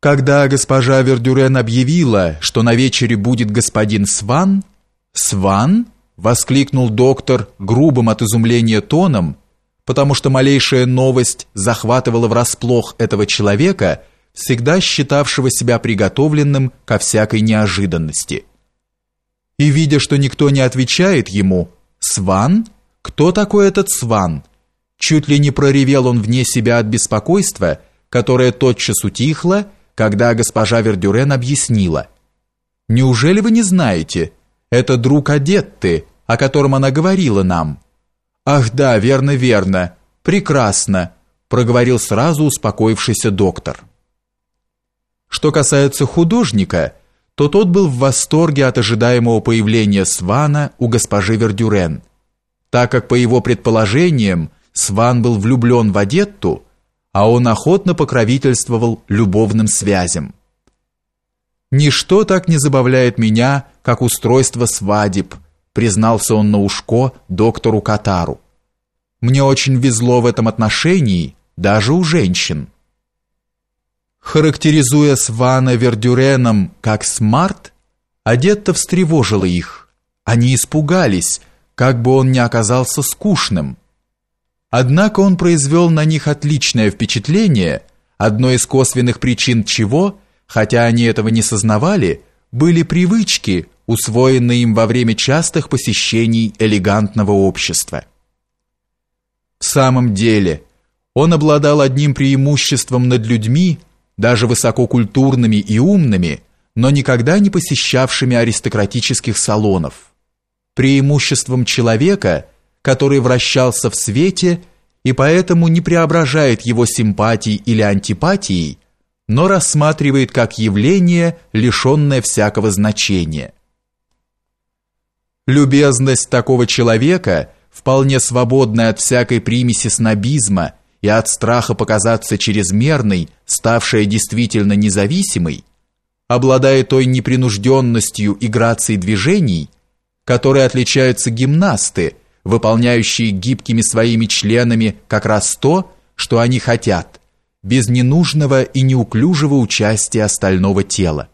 Когда госпожа Вердюрен объявила, что на вечере будет господин Сван, «Сван?» — воскликнул доктор грубым от изумления тоном, потому что малейшая новость захватывала врасплох этого человека, всегда считавшего себя приготовленным ко всякой неожиданности. И видя, что никто не отвечает ему, «Сван? Кто такой этот Сван?» Чуть ли не проревел он вне себя от беспокойства, которое тотчас утихло, когда госпожа Вердюрен объяснила. «Неужели вы не знаете? Это друг Адетты, о котором она говорила нам». «Ах да, верно, верно. Прекрасно», проговорил сразу успокоившийся доктор. Что касается художника, то тот был в восторге от ожидаемого появления Свана у госпожи Вердюрен, так как, по его предположениям, Сван был влюблен в Адетту, а он охотно покровительствовал любовным связям. «Ничто так не забавляет меня, как устройство свадеб», признался он на ушко доктору Катару. «Мне очень везло в этом отношении, даже у женщин». Характеризуя Свана Вердюреном как смарт, Адетта встревожила их. Они испугались, как бы он не оказался скучным. Однако он произвел на них отличное впечатление, одной из косвенных причин чего, хотя они этого не сознавали, были привычки, усвоенные им во время частых посещений элегантного общества. В самом деле, он обладал одним преимуществом над людьми, даже высококультурными и умными, но никогда не посещавшими аристократических салонов. Преимуществом человека – который вращался в свете и поэтому не преображает его симпатий или антипатией, но рассматривает как явление, лишенное всякого значения. Любезность такого человека, вполне свободная от всякой примеси снобизма и от страха показаться чрезмерной, ставшая действительно независимой, обладая той непринужденностью и грацией движений, которой отличаются гимнасты, выполняющие гибкими своими членами как раз то, что они хотят, без ненужного и неуклюжего участия остального тела.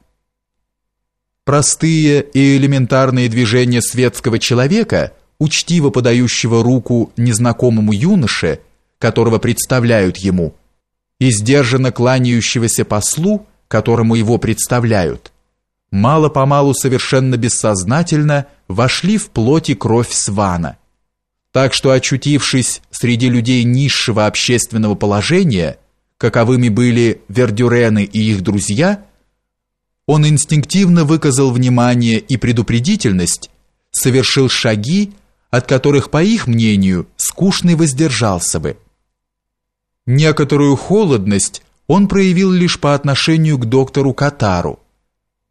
Простые и элементарные движения светского человека, учтиво подающего руку незнакомому юноше, которого представляют ему, и сдержанно кланяющегося послу, которому его представляют, мало-помалу совершенно бессознательно вошли в плоть и кровь Свана – так что, очутившись среди людей низшего общественного положения, каковыми были Вердюрены и их друзья, он инстинктивно выказал внимание и предупредительность, совершил шаги, от которых, по их мнению, скучный воздержался бы. Некоторую холодность он проявил лишь по отношению к доктору Катару.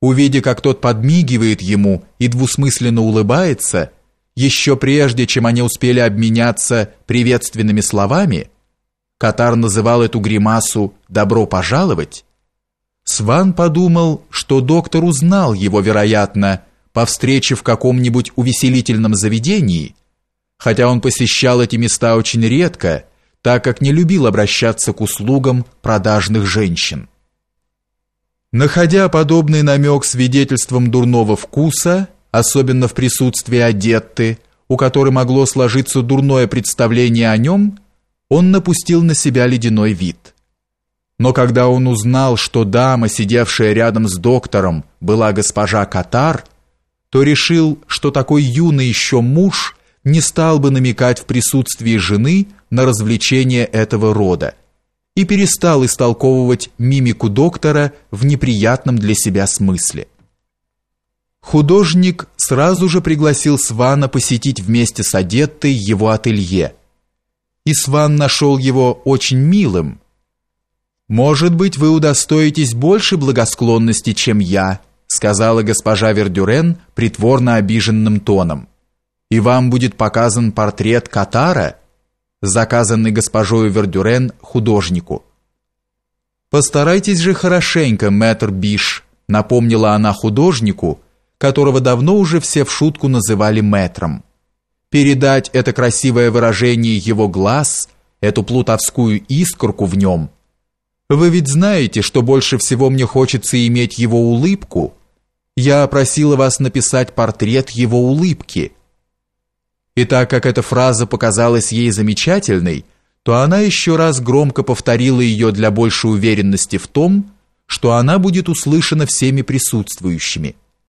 Увидя, как тот подмигивает ему и двусмысленно улыбается, еще прежде, чем они успели обменяться приветственными словами, Катар называл эту гримасу «добро пожаловать», Сван подумал, что доктор узнал его, вероятно, по встрече в каком-нибудь увеселительном заведении, хотя он посещал эти места очень редко, так как не любил обращаться к услугам продажных женщин. Находя подобный намек свидетельством дурного вкуса, особенно в присутствии Адетты, у которой могло сложиться дурное представление о нем, он напустил на себя ледяной вид. Но когда он узнал, что дама, сидевшая рядом с доктором, была госпожа Катар, то решил, что такой юный еще муж не стал бы намекать в присутствии жены на развлечение этого рода и перестал истолковывать мимику доктора в неприятном для себя смысле. Художник сразу же пригласил Свана посетить вместе с Адеттой его ателье. И Сван нашел его очень милым. «Может быть, вы удостоитесь больше благосклонности, чем я», сказала госпожа Вердюрен притворно обиженным тоном. «И вам будет показан портрет Катара, заказанный госпожою Вердюрен художнику». «Постарайтесь же хорошенько, мэтр Биш», напомнила она художнику, которого давно уже все в шутку называли мэтром. Передать это красивое выражение его глаз, эту плутовскую искорку в нем, Вы ведь знаете, что больше всего мне хочется иметь его улыбку. Я просила вас написать портрет его улыбки. И так как эта фраза показалась ей замечательной, то она еще раз громко повторила ее для большей уверенности в том, что она будет услышана всеми присутствующими.